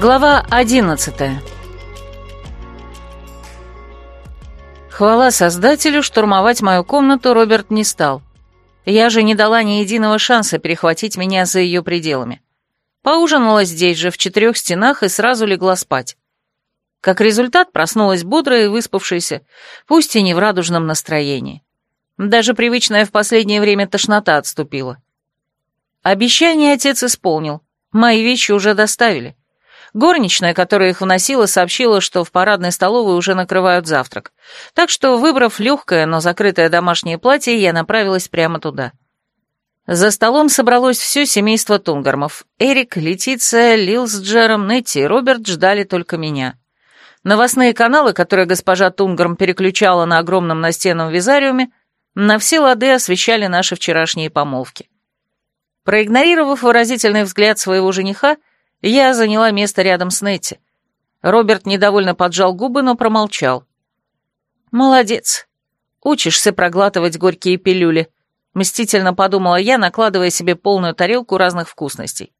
Глава одиннадцатая Хвала создателю, штурмовать мою комнату Роберт не стал. Я же не дала ни единого шанса перехватить меня за ее пределами. Поужинала здесь же, в четырех стенах, и сразу легла спать. Как результат, проснулась бодрая и выспавшаяся, пусть и не в радужном настроении. Даже привычная в последнее время тошнота отступила. Обещание отец исполнил. Мои вещи уже доставили. Горничная, которая их вносила, сообщила, что в парадной столовой уже накрывают завтрак. Так что, выбрав легкое, но закрытое домашнее платье, я направилась прямо туда. За столом собралось все семейство Тунгармов. Эрик, Летиция, Лил с Джером, Нетти и Роберт ждали только меня. Новостные каналы, которые госпожа Тунгарм переключала на огромном настенном визариуме, на все лады освещали наши вчерашние помолвки. Проигнорировав выразительный взгляд своего жениха, я заняла место рядом с Нетти. Роберт недовольно поджал губы, но промолчал. «Молодец. Учишься проглатывать горькие пилюли», — мстительно подумала я, накладывая себе полную тарелку разных вкусностей.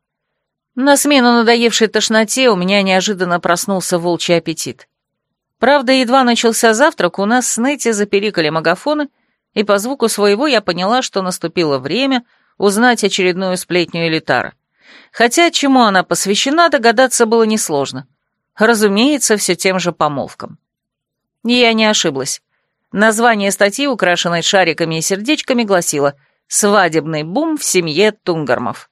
На смену надоевшей тошноте у меня неожиданно проснулся волчий аппетит. Правда, едва начался завтрак, у нас с Нетти запеликали магафоны, и по звуку своего я поняла, что наступило время узнать очередную сплетню Элитара. Хотя, чему она посвящена, догадаться было несложно. Разумеется, все тем же помолвкам. Я не ошиблась. Название статьи, украшенной шариками и сердечками, гласило «Свадебный бум в семье Тунгармов».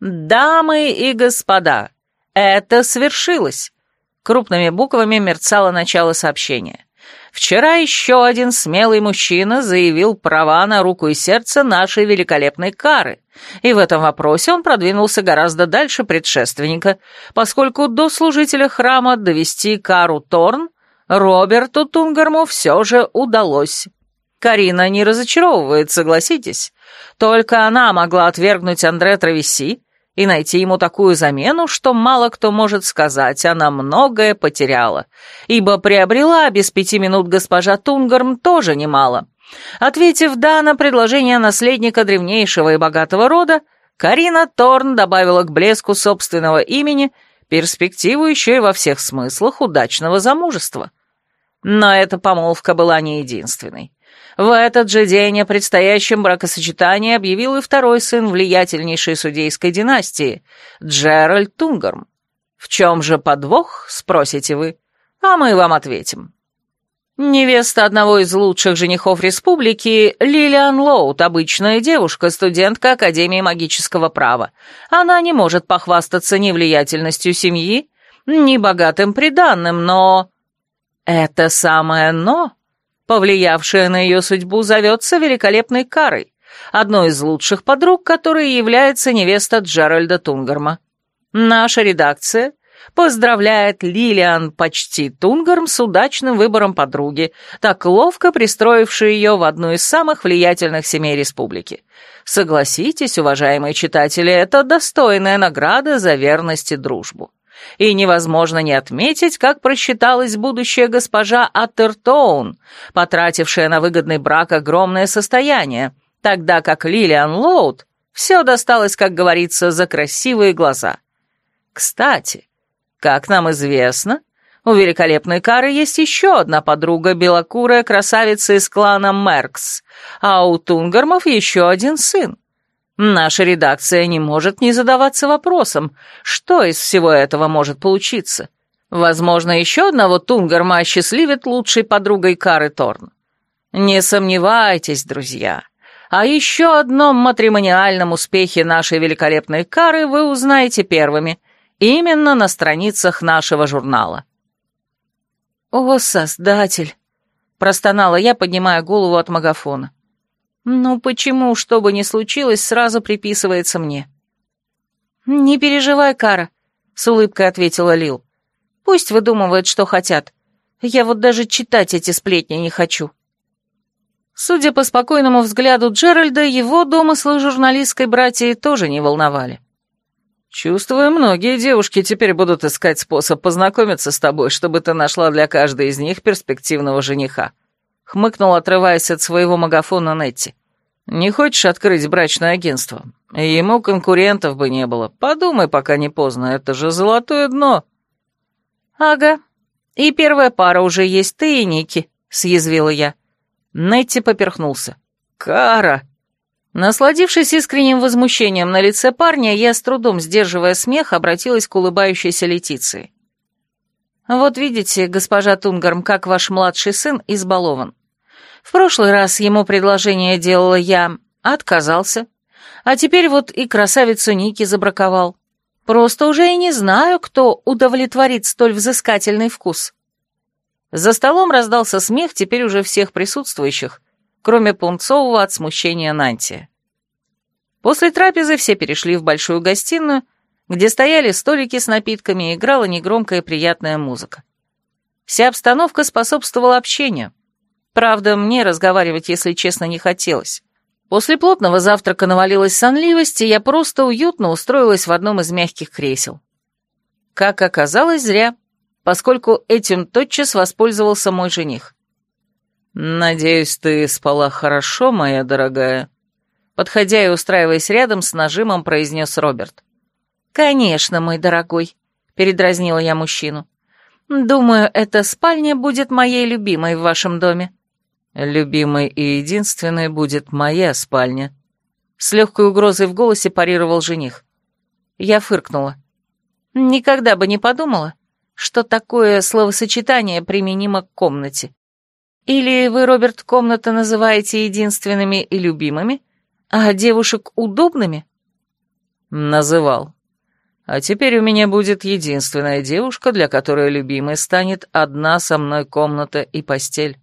«Дамы и господа, это свершилось!» Крупными буквами мерцало начало сообщения. Вчера еще один смелый мужчина заявил права на руку и сердце нашей великолепной Кары, и в этом вопросе он продвинулся гораздо дальше предшественника, поскольку до служителя храма довести Кару Торн Роберту Тунгарму все же удалось. Карина не разочаровывает, согласитесь. Только она могла отвергнуть Андре Травеси, и найти ему такую замену, что мало кто может сказать, она многое потеряла, ибо приобрела без пяти минут госпожа Тунгарм тоже немало. Ответив «да» на предложение наследника древнейшего и богатого рода, Карина Торн добавила к блеску собственного имени перспективу еще и во всех смыслах удачного замужества. Но эта помолвка была не единственной. В этот же день о предстоящем бракосочетании объявил и второй сын влиятельнейшей судейской династии, Джеральд Тунгарм. В чем же подвох, спросите вы? А мы вам ответим. Невеста одного из лучших женихов республики, Лилиан Лоут, обычная девушка, студентка Академии магического права. Она не может похвастаться ни влиятельностью семьи, ни богатым приданным, но... Это самое «но» повлиявшая на ее судьбу, зовется великолепной Карой, одной из лучших подруг, которой является невеста Джеральда Тунгарма. Наша редакция поздравляет Лилиан почти Тунгарм с удачным выбором подруги, так ловко пристроившей ее в одну из самых влиятельных семей республики. Согласитесь, уважаемые читатели, это достойная награда за верность и дружбу. И невозможно не отметить, как просчиталась будущая госпожа Атертоун, потратившая на выгодный брак огромное состояние, тогда как Лилиан Лоуд все досталось, как говорится, за красивые глаза. Кстати, как нам известно, у великолепной Кары есть еще одна подруга, белокурая красавица из клана Меркс, а у Тунгармов еще один сын. Наша редакция не может не задаваться вопросом, что из всего этого может получиться. Возможно, еще одного Тунгарма осчастливит лучшей подругой Кары Торн. Не сомневайтесь, друзья. А еще одном матримониальном успехе нашей великолепной Кары вы узнаете первыми, именно на страницах нашего журнала. «О, Создатель!» — простонала я, поднимая голову от магафона. «Ну почему, что бы ни случилось, сразу приписывается мне?» «Не переживай, Кара», — с улыбкой ответила Лил. «Пусть выдумывают, что хотят. Я вот даже читать эти сплетни не хочу». Судя по спокойному взгляду Джеральда, его домыслы журналистской братьи тоже не волновали. «Чувствую, многие девушки теперь будут искать способ познакомиться с тобой, чтобы ты нашла для каждой из них перспективного жениха», хмыкнул, отрываясь от своего магафона Нетти. Не хочешь открыть брачное агентство? Ему конкурентов бы не было. Подумай, пока не поздно, это же золотое дно». «Ага. И первая пара уже есть ты и Ники», — съязвила я. Нетти поперхнулся. «Кара!» Насладившись искренним возмущением на лице парня, я, с трудом сдерживая смех, обратилась к улыбающейся Летиции. «Вот видите, госпожа Тунгарм, как ваш младший сын избалован. В прошлый раз ему предложение делала я, отказался. А теперь вот и красавицу Ники забраковал. Просто уже и не знаю, кто удовлетворит столь взыскательный вкус». За столом раздался смех теперь уже всех присутствующих, кроме Пунцового от смущения Нантия. После трапезы все перешли в большую гостиную, где стояли столики с напитками и играла негромкая приятная музыка. Вся обстановка способствовала общению — Правда, мне разговаривать, если честно, не хотелось. После плотного завтрака навалилась сонливость, и я просто уютно устроилась в одном из мягких кресел. Как оказалось, зря, поскольку этим тотчас воспользовался мой жених. «Надеюсь, ты спала хорошо, моя дорогая?» Подходя и устраиваясь рядом, с нажимом произнес Роберт. «Конечно, мой дорогой», — передразнила я мужчину. «Думаю, эта спальня будет моей любимой в вашем доме». «Любимой и единственной будет моя спальня», — с легкой угрозой в голосе парировал жених. Я фыркнула. Никогда бы не подумала, что такое словосочетание применимо к комнате. Или вы, Роберт, комнаты называете единственными и любимыми, а девушек удобными? Называл. А теперь у меня будет единственная девушка, для которой любимой станет одна со мной комната и постель.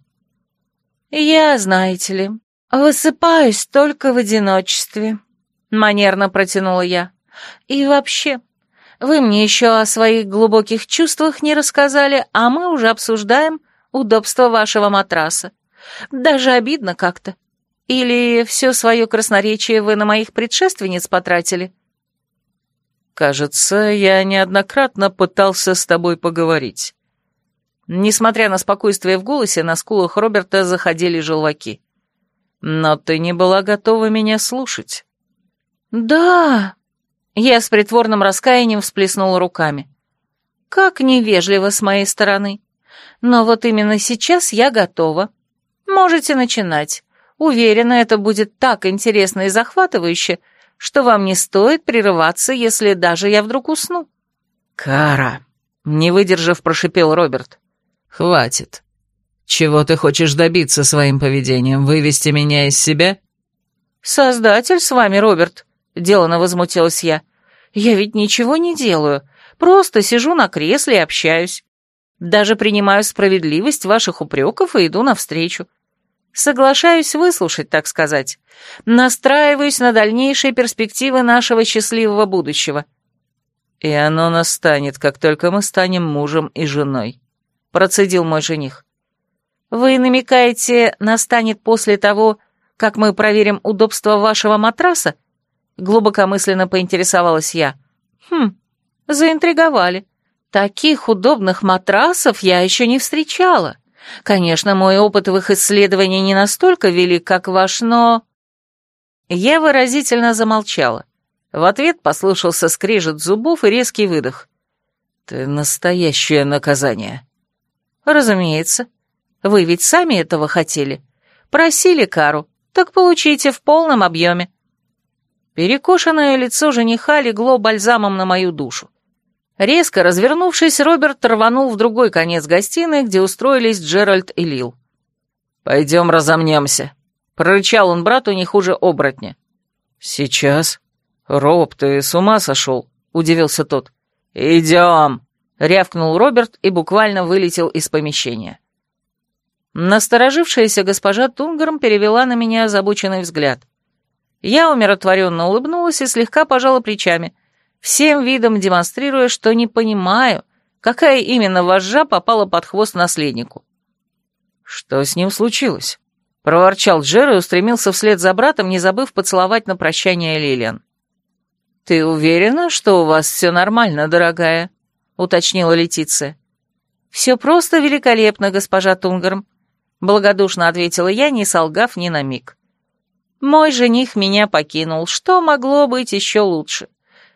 «Я, знаете ли, высыпаюсь только в одиночестве», — манерно протянула я. «И вообще, вы мне еще о своих глубоких чувствах не рассказали, а мы уже обсуждаем удобство вашего матраса. Даже обидно как-то. Или все свое красноречие вы на моих предшественниц потратили?» «Кажется, я неоднократно пытался с тобой поговорить. Несмотря на спокойствие в голосе, на скулах Роберта заходили желваки. «Но ты не была готова меня слушать». «Да...» Я с притворным раскаянием всплеснула руками. «Как невежливо с моей стороны. Но вот именно сейчас я готова. Можете начинать. Уверена, это будет так интересно и захватывающе, что вам не стоит прерываться, если даже я вдруг усну». «Кара!» — не выдержав, прошипел Роберт. «Хватит. Чего ты хочешь добиться своим поведением? Вывести меня из себя?» «Создатель с вами, Роберт», — делано возмутилась я. «Я ведь ничего не делаю, просто сижу на кресле и общаюсь. Даже принимаю справедливость ваших упреков и иду навстречу. Соглашаюсь выслушать, так сказать. Настраиваюсь на дальнейшие перспективы нашего счастливого будущего». «И оно настанет, как только мы станем мужем и женой», процедил мой жених. «Вы намекаете, настанет после того, как мы проверим удобство вашего матраса?» Глубокомысленно поинтересовалась я. «Хм, заинтриговали. Таких удобных матрасов я еще не встречала. Конечно, мой опыт в их исследовании не настолько велик, как ваш, но...» Я выразительно замолчала. В ответ послышался скрежет зубов и резкий выдох. «Ты настоящее наказание», «Разумеется. Вы ведь сами этого хотели. Просили кару, так получите в полном объеме». Перекошенное лицо жениха легло бальзамом на мою душу. Резко развернувшись, Роберт рванул в другой конец гостиной, где устроились Джеральд и Лил. «Пойдем разомнемся», — прорычал он брату не хуже оборотня. «Сейчас? Роб, ты с ума сошел?» — удивился тот. «Идем!» рявкнул Роберт и буквально вылетел из помещения. Насторожившаяся госпожа Тунгарм перевела на меня озабоченный взгляд. Я умиротворенно улыбнулась и слегка пожала плечами, всем видом демонстрируя, что не понимаю, какая именно вожжа попала под хвост наследнику. «Что с ним случилось?» — проворчал Джер и устремился вслед за братом, не забыв поцеловать на прощание Лилиан. «Ты уверена, что у вас все нормально, дорогая?» — уточнила Летиция. «Все просто великолепно, госпожа Тунгарм», — благодушно ответила я, не солгав ни на миг. Мой жених меня покинул. Что могло быть еще лучше?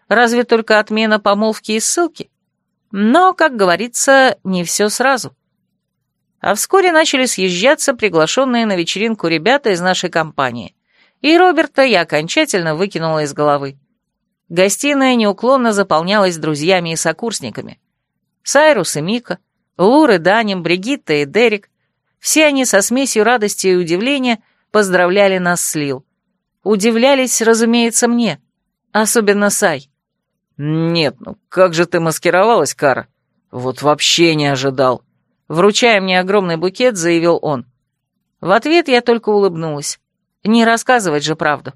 Разве только отмена помолвки и ссылки? Но, как говорится, не все сразу. А вскоре начали съезжаться приглашенные на вечеринку ребята из нашей компании. И Роберта я окончательно выкинула из головы. Гостиная неуклонно заполнялась друзьями и сокурсниками. Сайрус и Мика, Лур и Данем, Бригитта и Дерек. Все они со смесью радости и удивления поздравляли нас с Лил. Удивлялись, разумеется, мне. Особенно Сай. «Нет, ну как же ты маскировалась, Кара? Вот вообще не ожидал». Вручая мне огромный букет, заявил он. В ответ я только улыбнулась. Не рассказывать же правду.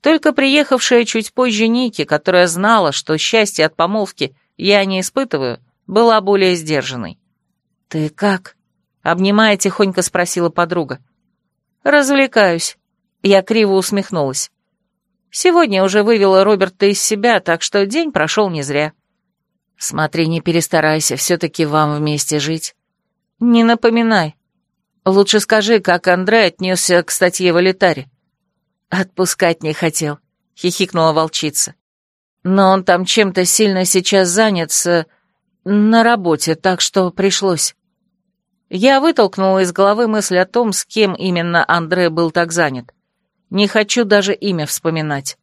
Только приехавшая чуть позже Ники, которая знала, что счастье от помолвки я не испытываю, была более сдержанной. «Ты как?» — обнимая, тихонько спросила подруга. «Развлекаюсь». Я криво усмехнулась. Сегодня уже вывела Роберта из себя, так что день прошел не зря. Смотри, не перестарайся, все-таки вам вместе жить. Не напоминай. Лучше скажи, как Андрей отнесся к статье в Алитаре. Отпускать не хотел, хихикнула волчица. Но он там чем-то сильно сейчас занят с... на работе, так что пришлось. Я вытолкнула из головы мысль о том, с кем именно Андрей был так занят. Не хочу даже имя вспоминать.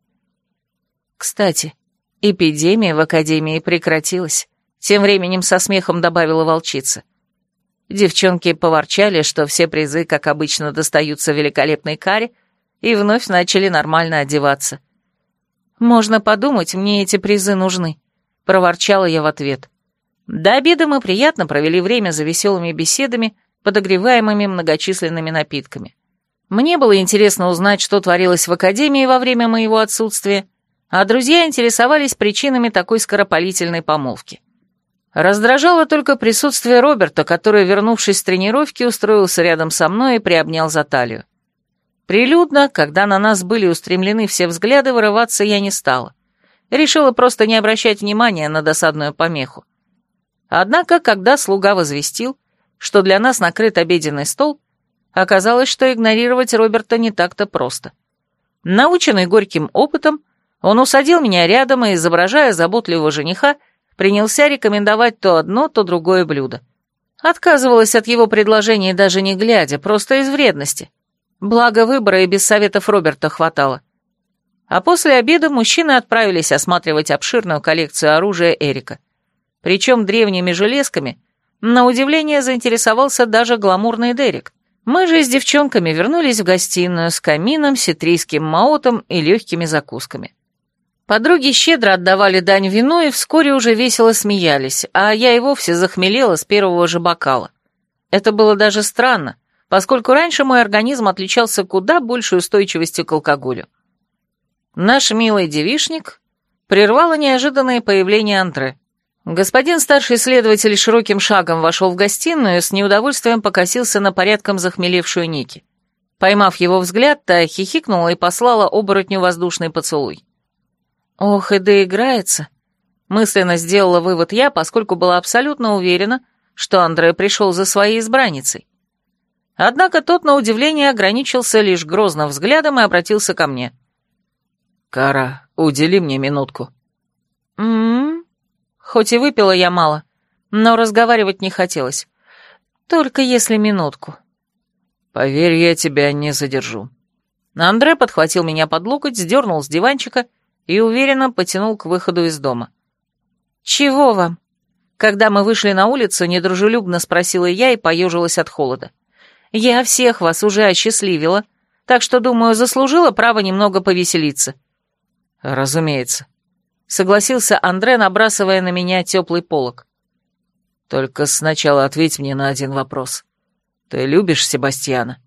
Кстати, эпидемия в Академии прекратилась. Тем временем со смехом добавила волчица. Девчонки поворчали, что все призы, как обычно, достаются великолепной каре, и вновь начали нормально одеваться. «Можно подумать, мне эти призы нужны», — проворчала я в ответ. До обеда мы приятно провели время за веселыми беседами, подогреваемыми многочисленными напитками. Мне было интересно узнать, что творилось в академии во время моего отсутствия, а друзья интересовались причинами такой скоропалительной помолвки. Раздражало только присутствие Роберта, который, вернувшись с тренировки, устроился рядом со мной и приобнял за талию. Прилюдно, когда на нас были устремлены все взгляды, вырываться я не стала. Решила просто не обращать внимания на досадную помеху. Однако, когда слуга возвестил, что для нас накрыт обеденный стол, Оказалось, что игнорировать Роберта не так-то просто. Наученный горьким опытом, он усадил меня рядом и, изображая заботливого жениха, принялся рекомендовать то одно, то другое блюдо. Отказывалась от его предложений даже не глядя, просто из вредности. Благо выбора и без советов Роберта хватало. А после обеда мужчины отправились осматривать обширную коллекцию оружия Эрика. Причем древними железками, на удивление, заинтересовался даже гламурный Дерек. Мы же с девчонками вернулись в гостиную с камином, ситрийским маотом и легкими закусками. Подруги щедро отдавали дань вину и вскоре уже весело смеялись, а я и вовсе захмелела с первого же бокала. Это было даже странно, поскольку раньше мой организм отличался куда большей устойчивостью к алкоголю. Наш милый девишник прервало неожиданное появление Андре. Господин старший следователь широким шагом вошел в гостиную и с неудовольствием покосился на порядком захмелевшую Ники. Поймав его взгляд, та хихикнула и послала оборотню воздушный поцелуй. «Ох, и доиграется!» Мысленно сделала вывод я, поскольку была абсолютно уверена, что Андре пришел за своей избранницей. Однако тот, на удивление, ограничился лишь грозным взглядом и обратился ко мне. «Кара, удели мне минутку». «М-м-м», Хоть и выпила я мало, но разговаривать не хотелось. Только если минутку. Поверь, я тебя не задержу. Андре подхватил меня под локоть, сдернул с диванчика и уверенно потянул к выходу из дома. «Чего вам?» Когда мы вышли на улицу, недружелюбно спросила я и поежилась от холода. «Я всех вас уже осчастливила, так что, думаю, заслужила право немного повеселиться». «Разумеется», согласился Андре, набрасывая на меня теплый полог. «Только сначала ответь мне на один вопрос. Ты любишь Себастьяна?»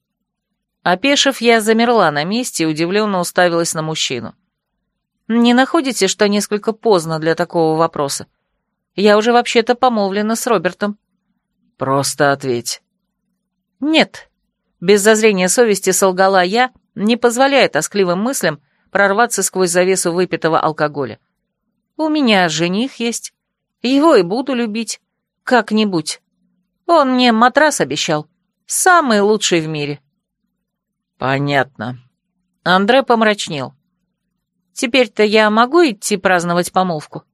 Опешив, я замерла на месте и удивленно уставилась на мужчину. «Не находите, что несколько поздно для такого вопроса? Я уже вообще-то помолвлена с Робертом». «Просто ответь». «Нет». Без зазрения совести солгала я, не позволяя тоскливым мыслям прорваться сквозь завесу выпитого алкоголя. У меня жених есть. Его и буду любить. Как-нибудь. Он мне матрас обещал. Самый лучший в мире. Понятно. Андре помрачнел. «Теперь-то я могу идти праздновать помолвку?»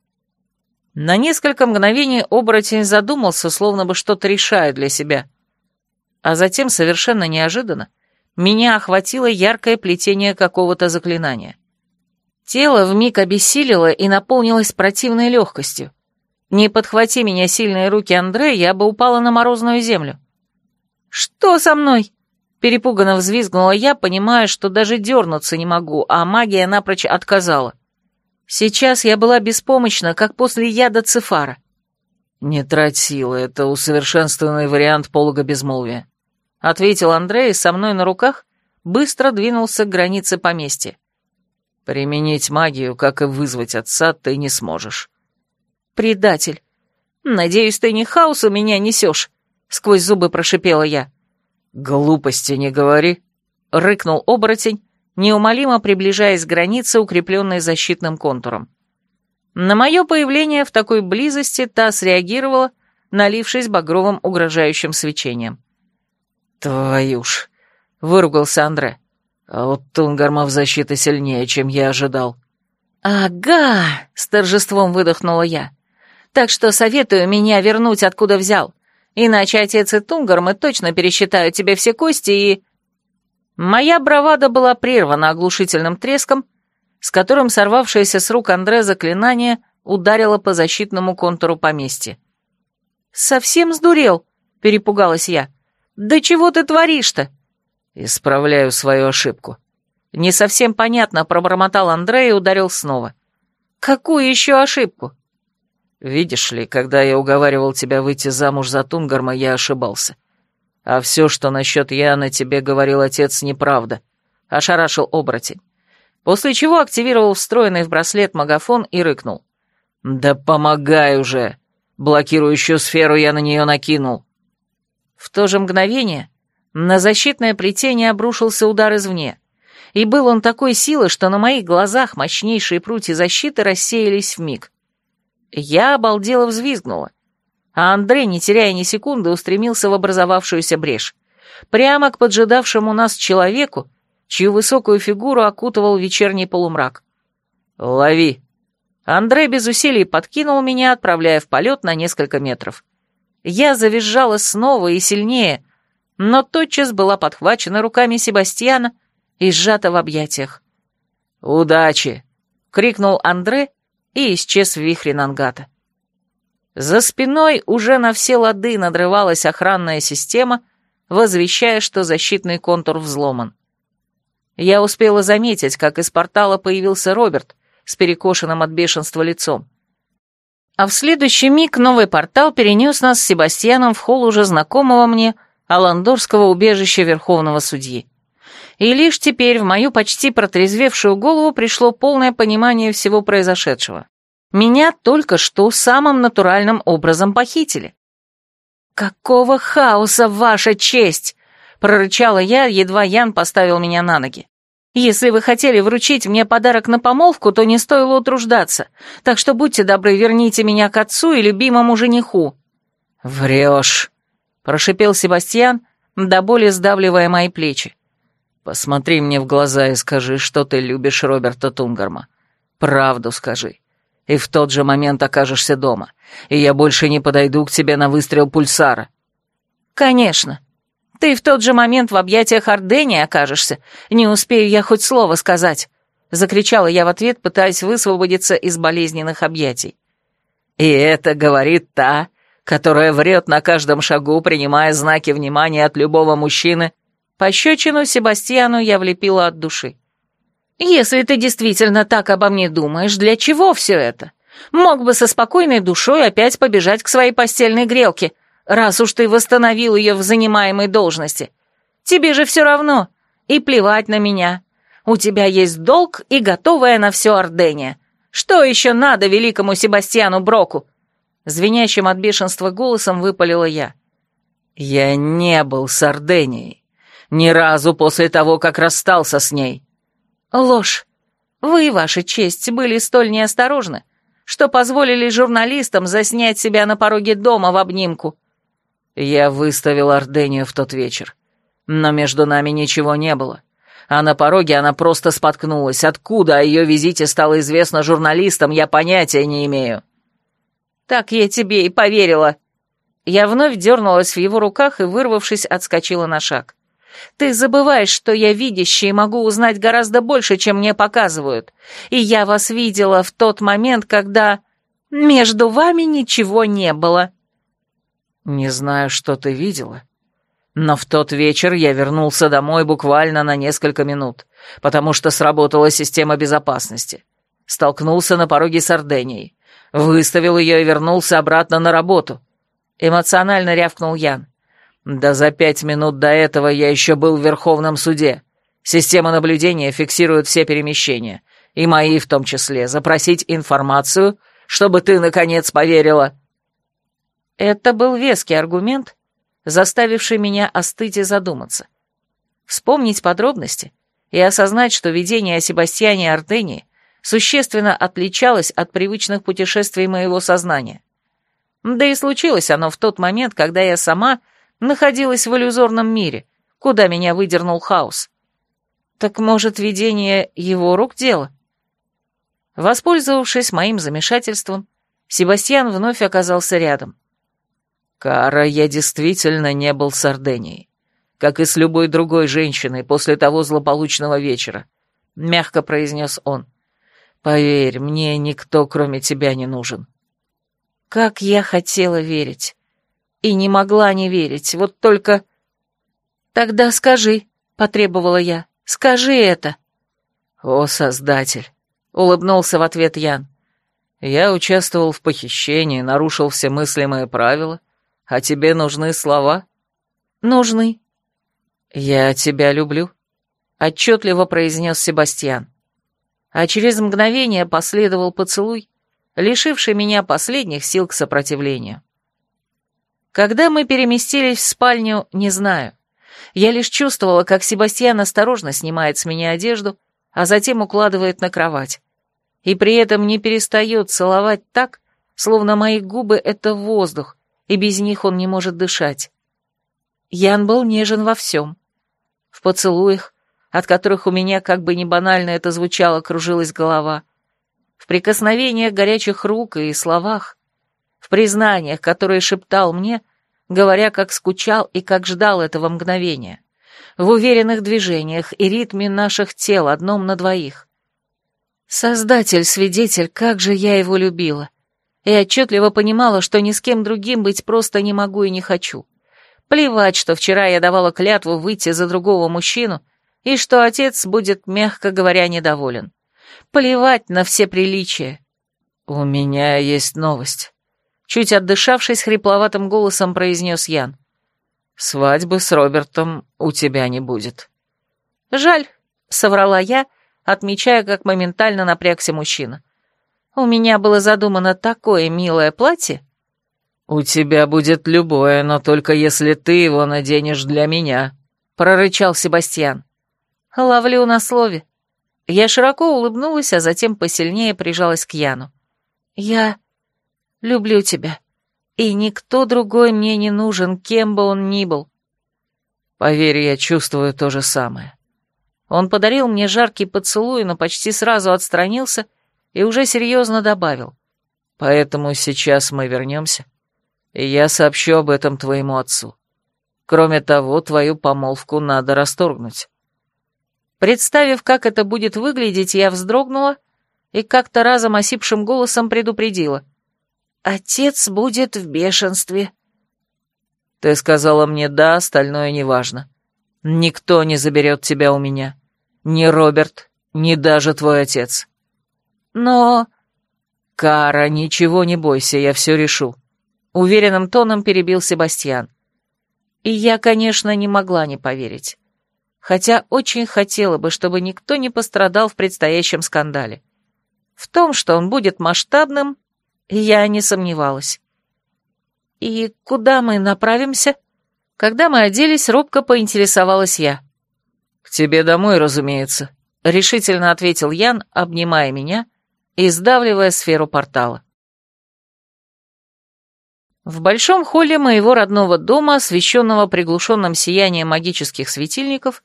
На несколько мгновений оборотень задумался, словно бы что-то решая для себя. А затем, совершенно неожиданно, меня охватило яркое плетение какого-то заклинания. Тело вмиг обессилило и наполнилось противной легкостью. Не подхвати меня сильные руки Андре, я бы упала на морозную землю. «Что со мной?» Перепуганно взвизгнула я, понимая, что даже дернуться не могу, а магия напрочь отказала. Сейчас я была беспомощна, как после яда цифара. «Не трать силы, это усовершенствованный вариант полога безмолвия», — ответил Андрей, со мной на руках быстро двинулся к границе поместья. «Применить магию, как и вызвать отца, ты не сможешь». «Предатель! Надеюсь, ты не хаос у меня несешь?» — сквозь зубы прошипела я. «Глупости не говори», — рыкнул оборотень, неумолимо приближаясь к границе, укрепленной защитным контуром. На мое появление в такой близости та среагировала, налившись багровым угрожающим свечением. «Твою ж!» — выругался Андре. «А вот Тунгармов защита сильнее, чем я ожидал». «Ага!» — с торжеством выдохнула я. «Так что советую меня вернуть, откуда взял. Иначе отец и Тунгармы точно пересчитают тебе все кости и...» Моя бравада была прервана оглушительным треском, с которым сорвавшееся с рук Андре заклинание ударило по защитному контуру поместья. «Совсем сдурел?» — перепугалась я. «Да чего ты творишь-то?» «Исправляю свою ошибку». Не совсем понятно, пробормотал Андрей и ударил снова. «Какую еще ошибку?» «Видишь ли, когда я уговаривал тебя выйти замуж за Тунгарма, я ошибался. А все, что насчет Яны тебе говорил отец, неправда», — ошарашил оборотень. После чего активировал встроенный в браслет магафон и рыкнул. «Да помогай уже! Блокирующую сферу я на нее накинул!» В то же мгновение на защитное плетение обрушился удар извне, и был он такой силы, что на моих глазах мощнейшие прутья защиты рассеялись в миг. Я обалдело взвизгнула а Андрей, не теряя ни секунды, устремился в образовавшуюся брешь. Прямо к поджидавшему нас человеку, чью высокую фигуру окутывал вечерний полумрак. «Лови!» Андрей без усилий подкинул меня, отправляя в полет на несколько метров. Я завизжала снова и сильнее, но тотчас была подхвачена руками Себастьяна и сжата в объятиях. «Удачи!» — крикнул Андре и исчез в вихре Нангата. За спиной уже на все лады надрывалась охранная система, возвещая, что защитный контур взломан. Я успела заметить, как из портала появился Роберт с перекошенным от бешенства лицом. А в следующий миг новый портал перенес нас с Себастьяном в холл уже знакомого мне Аландорского убежища Верховного Судьи. И лишь теперь в мою почти протрезвевшую голову пришло полное понимание всего произошедшего. Меня только что самым натуральным образом похитили. «Какого хаоса, ваша честь!» — прорычала я, едва Ян поставил меня на ноги. «Если вы хотели вручить мне подарок на помолвку, то не стоило утруждаться, так что будьте добры, верните меня к отцу и любимому жениху». «Врешь!» — прошипел Себастьян, до боли сдавливая мои плечи. «Посмотри мне в глаза и скажи, что ты любишь Роберта Тунгарма. Правду скажи и в тот же момент окажешься дома, и я больше не подойду к тебе на выстрел пульсара». «Конечно. Ты в тот же момент в объятиях Ордени окажешься. Не успею я хоть слово сказать», — закричала я в ответ, пытаясь высвободиться из болезненных объятий. «И это говорит та, которая врет на каждом шагу, принимая знаки внимания от любого мужчины». Пощечину Себастьяну я влепила от души. «Если ты действительно так обо мне думаешь, для чего все это? Мог бы со спокойной душой опять побежать к своей постельной грелке, раз уж ты восстановил ее в занимаемой должности. Тебе же все равно, и плевать на меня. У тебя есть долг и готовая на все ордения. Что еще надо великому Себастьяну Броку?» Звенящим от бешенства голосом выпалила я. «Я не был с Орденией. Ни разу после того, как расстался с ней. Ложь. Вы, ваша честь, были столь неосторожны, что позволили журналистам заснять себя на пороге дома в обнимку. Я выставил Ордению в тот вечер, но между нами ничего не было. А на пороге она просто споткнулась. Откуда о ее визите стало известно журналистам, я понятия не имею. Так я тебе и поверила. Я вновь дернулась в его руках и, вырвавшись, отскочила на шаг. Ты забываешь, что я видящая и могу узнать гораздо больше, чем мне показывают. И я вас видела в тот момент, когда между вами ничего не было. Не знаю, что ты видела, но в тот вечер я вернулся домой буквально на несколько минут, потому что сработала система безопасности. Столкнулся на пороге с Орденией, выставил ее и вернулся обратно на работу. Эмоционально рявкнул Ян. Да за пять минут до этого я еще был в Верховном суде. Система наблюдения фиксирует все перемещения, и мои в том числе, запросить информацию, чтобы ты, наконец, поверила». Это был веский аргумент, заставивший меня остыть и задуматься. Вспомнить подробности и осознать, что видение о Себастьяне Ардении существенно отличалось от привычных путешествий моего сознания. Да и случилось оно в тот момент, когда я сама находилась в иллюзорном мире, куда меня выдернул хаос. Так может, видение его рук дело? Воспользовавшись моим замешательством, Себастьян вновь оказался рядом. «Кара, я действительно не был с Орденией, как и с любой другой женщиной после того злополучного вечера», — мягко произнес он. «Поверь, мне никто, кроме тебя, не нужен». Как я хотела верить. И не могла не верить, вот только... «Тогда скажи», — потребовала я, — «скажи это». «О, Создатель!» — улыбнулся в ответ Ян. «Я участвовал в похищении, нарушил все мыслимые правила, а тебе нужны слова?» «Нужны». «Я тебя люблю», — отчетливо произнес Себастьян. А через мгновение последовал поцелуй, лишивший меня последних сил к сопротивлению. Когда мы переместились в спальню, не знаю. Я лишь чувствовала, как Себастьян осторожно снимает с меня одежду, а затем укладывает на кровать. И при этом не перестает целовать так, словно мои губы — это воздух, и без них он не может дышать. Ян был нежен во всем. В поцелуях, от которых у меня, как бы не банально это звучало, кружилась голова, в прикосновениях горячих рук и словах, в признаниях, которые шептал мне, говоря, как скучал и как ждал этого мгновения, в уверенных движениях и ритме наших тел, одном на двоих. Создатель-свидетель, как же я его любила. И отчетливо понимала, что ни с кем другим быть просто не могу и не хочу. Плевать, что вчера я давала клятву выйти за другого мужчину, и что отец будет, мягко говоря, недоволен. Плевать на все приличия. «У меня есть новость», Чуть отдышавшись, хрипловатым голосом произнес Ян. «Свадьбы с Робертом у тебя не будет». «Жаль», — соврала я, отмечая, как моментально напрягся мужчина. «У меня было задумано такое милое платье». «У тебя будет любое, но только если ты его наденешь для меня», — прорычал Себастьян. «Ловлю на слове». Я широко улыбнулась, а затем посильнее прижалась к Яну. «Я Люблю тебя. И никто другой мне не нужен, кем бы он ни был. Поверь, я чувствую то же самое. Он подарил мне жаркий поцелуй, но почти сразу отстранился и уже серьезно добавил. Поэтому сейчас мы вернемся, и я сообщу об этом твоему отцу. Кроме того, твою помолвку надо расторгнуть. Представив, как это будет выглядеть, я вздрогнула и как-то разом осипшим голосом предупредила — Отец будет в бешенстве. Ты сказала мне «да», остальное неважно. Никто не заберет тебя у меня. Ни Роберт, ни даже твой отец. Но... Кара, ничего не бойся, я все решу. Уверенным тоном перебил Себастьян. И я, конечно, не могла не поверить. Хотя очень хотела бы, чтобы никто не пострадал в предстоящем скандале. В том, что он будет масштабным, я не сомневалась. «И куда мы направимся?» Когда мы оделись, робко поинтересовалась я. «К тебе домой, разумеется», — решительно ответил Ян, обнимая меня и сдавливая сферу портала. В большом холле моего родного дома, освещенного приглушенным сиянием магических светильников,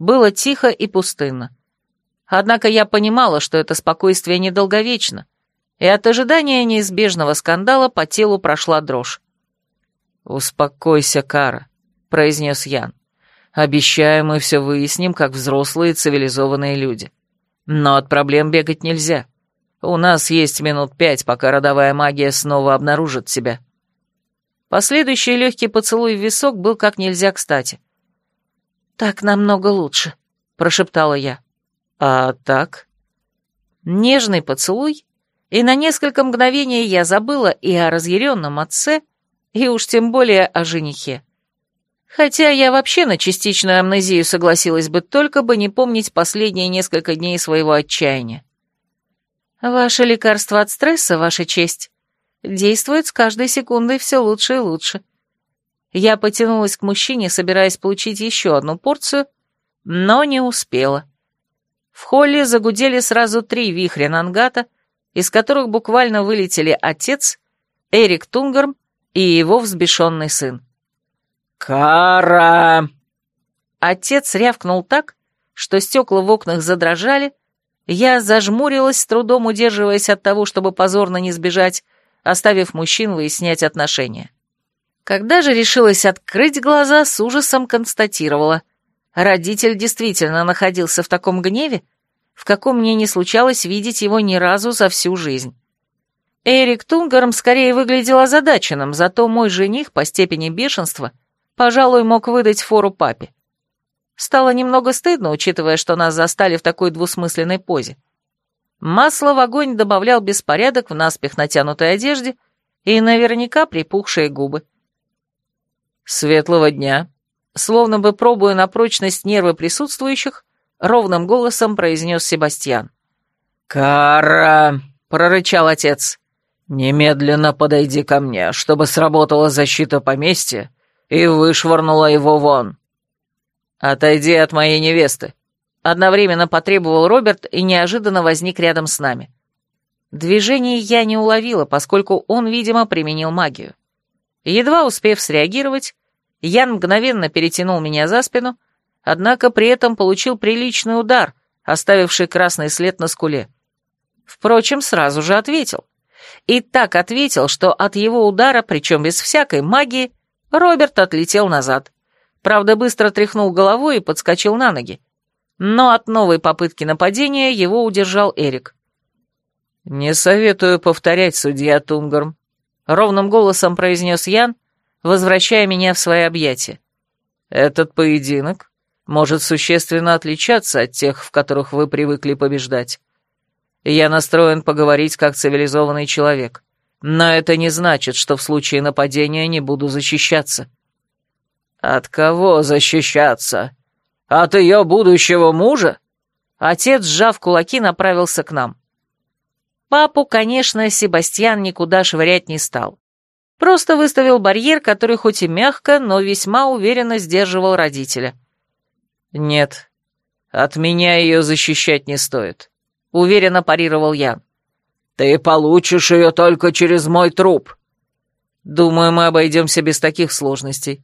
было тихо и пустынно. Однако я понимала, что это спокойствие недолговечно, и от ожидания неизбежного скандала по телу прошла дрожь. «Успокойся, Кара», — произнес Ян. «Обещаю, мы все выясним, как взрослые цивилизованные люди. Но от проблем бегать нельзя. У нас есть минут пять, пока родовая магия снова обнаружит себя». Последующий легкий поцелуй в висок был как нельзя кстати. «Так намного лучше», — прошептала я. «А так?» Нежный поцелуй, и на несколько мгновений я забыла и о разъяренном отце, и уж тем более о женихе. Хотя я вообще на частичную амнезию согласилась бы, только бы не помнить последние несколько дней своего отчаяния. «Ваше лекарство от стресса, Ваша честь, действует с каждой секундой все лучше и лучше». Я потянулась к мужчине, собираясь получить еще одну порцию, но не успела. В холле загудели сразу три вихря Нангата, из которых буквально вылетели отец, Эрик Тунгарм и его взбешенный сын. «Кара!» Отец рявкнул так, что стекла в окнах задрожали, я зажмурилась, с трудом удерживаясь от того, чтобы позорно не сбежать, оставив мужчин выяснять отношения. Когда же решилась открыть глаза, с ужасом констатировала. Родитель действительно находился в таком гневе, в каком мне не случалось видеть его ни разу за всю жизнь. Эрик Тунгарм скорее выглядел озадаченным, зато мой жених по степени бешенства, пожалуй, мог выдать фору папе. Стало немного стыдно, учитывая, что нас застали в такой двусмысленной позе. Масло в огонь добавлял беспорядок в наспех натянутой одежде и наверняка припухшие губы. «Светлого дня!» Словно бы пробуя на прочность нервы присутствующих, ровным голосом произнес Себастьян. «Кара!» — прорычал отец. «Немедленно подойди ко мне, чтобы сработала защита поместья и вышвырнула его вон». «Отойди от моей невесты», — одновременно потребовал Роберт и неожиданно возник рядом с нами. Движений я не уловила, поскольку он, видимо, применил магию. Едва успев среагировать, Ян мгновенно перетянул меня за спину, однако при этом получил приличный удар, оставивший красный след на скуле. Впрочем, сразу же ответил. И так ответил, что от его удара, причем без всякой магии, Роберт отлетел назад. Правда, быстро тряхнул головой и подскочил на ноги. Но от новой попытки нападения его удержал Эрик. «Не советую повторять, судья Тунгарм», — ровным голосом произнес Ян, возвращая меня в свои объятия. «Этот поединок может существенно отличаться от тех, в которых вы привыкли побеждать. Я настроен поговорить как цивилизованный человек, но это не значит, что в случае нападения не буду защищаться». «От кого защищаться? От ее будущего мужа?» Отец, сжав кулаки, направился к нам. Папу, конечно, Себастьян никуда швырять не стал. Просто выставил барьер, который хоть и мягко, но весьма уверенно сдерживал родителя. «Нет, от меня ее защищать не стоит. — уверенно парировал Ян. «Ты получишь ее только через мой труп». «Думаю, мы обойдемся без таких сложностей.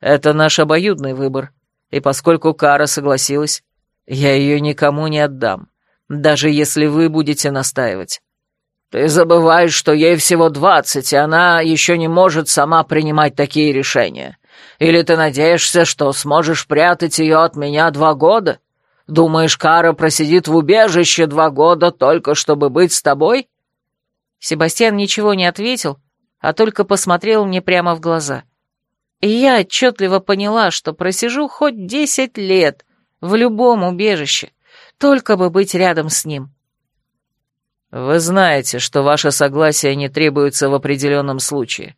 Это наш обоюдный выбор, и поскольку Кара согласилась, я ее никому не отдам, даже если вы будете настаивать». «Ты забываешь, что ей всего двадцать, и она еще не может сама принимать такие решения. Или ты надеешься, что сможешь прятать ее от меня два года?» Думаешь, Кара просидит в убежище два года только чтобы быть с тобой?» Себастьян ничего не ответил, а только посмотрел мне прямо в глаза. И я отчетливо поняла, что просижу хоть десять лет в любом убежище, только бы быть рядом с ним. «Вы знаете, что ваше согласие не требуется в определенном случае».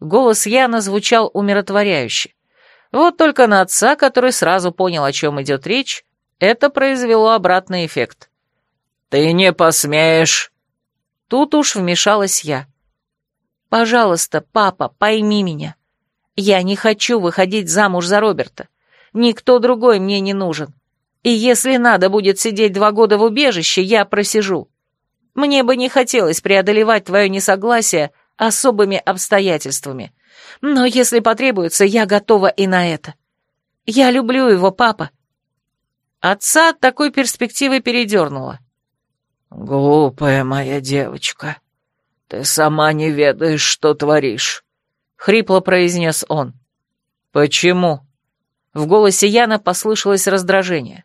Голос Яна звучал умиротворяюще. Вот только на отца, который сразу понял, о чем идет речь, это произвело обратный эффект. «Ты не посмеешь!» Тут уж вмешалась я. «Пожалуйста, папа, пойми меня. Я не хочу выходить замуж за Роберта. Никто другой мне не нужен. И если надо будет сидеть два года в убежище, я просижу. Мне бы не хотелось преодолевать твое несогласие особыми обстоятельствами. Но если потребуется, я готова и на это. Я люблю его, папа. Отца от такой перспективы передернуло. «Глупая моя девочка, ты сама не ведаешь, что творишь», — хрипло произнес он. «Почему?» В голосе Яна послышалось раздражение.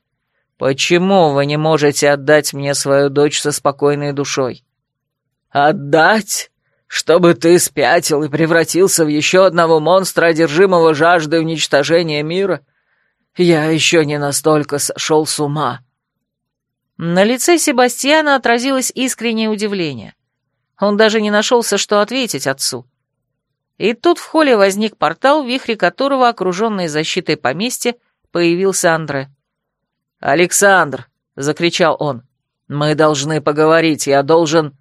«Почему вы не можете отдать мне свою дочь со спокойной душой?» «Отдать? Чтобы ты спятил и превратился в еще одного монстра, одержимого жаждой уничтожения мира? Я еще не настолько сошел с ума». На лице Себастьяна отразилось искреннее удивление. Он даже не нашелся, что ответить отцу. И тут в холле возник портал, в вихре которого, окруженный защитой поместья, появился Андре. «Александр!» — закричал он. «Мы должны поговорить, я должен...»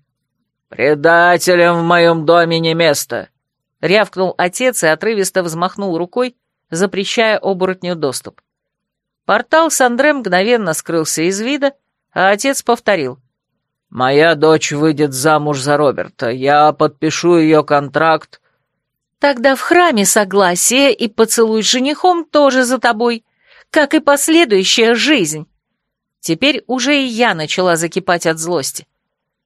«Предателям в моем доме не место!» — рявкнул отец и отрывисто взмахнул рукой, запрещая оборотню доступ. Портал с Андре мгновенно скрылся из вида, а отец повторил. «Моя дочь выйдет замуж за Роберта. Я подпишу ее контракт». «Тогда в храме согласие и поцелуй с женихом тоже за тобой, как и последующая жизнь». Теперь уже и я начала закипать от злости.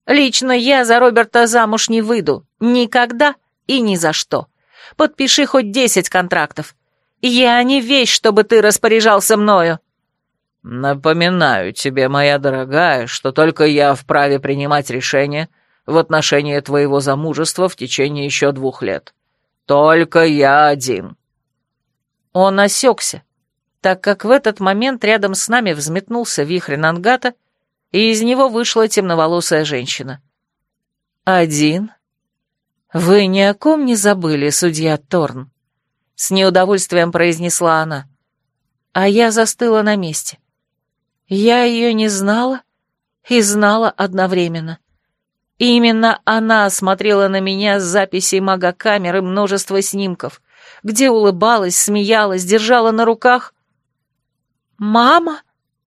Лично я за Роберта замуж не выйду. Никогда и ни за что. Подпиши хоть десять контрактов. Я не вещь, чтобы ты распоряжался мною. «Напоминаю тебе, моя дорогая, что только я вправе принимать решения в отношении твоего замужества в течение еще двух лет. Только я один». Он осекся, так как в этот момент рядом с нами взметнулся вихрь Нангата, и из него вышла темноволосая женщина. «Один? Вы ни о ком не забыли, судья Торн?» С неудовольствием произнесла она. А я застыла на месте. Я ее не знала и знала одновременно. Именно она смотрела на меня с записей мага-камеры множество снимков, где улыбалась, смеялась, держала на руках... «Мама?»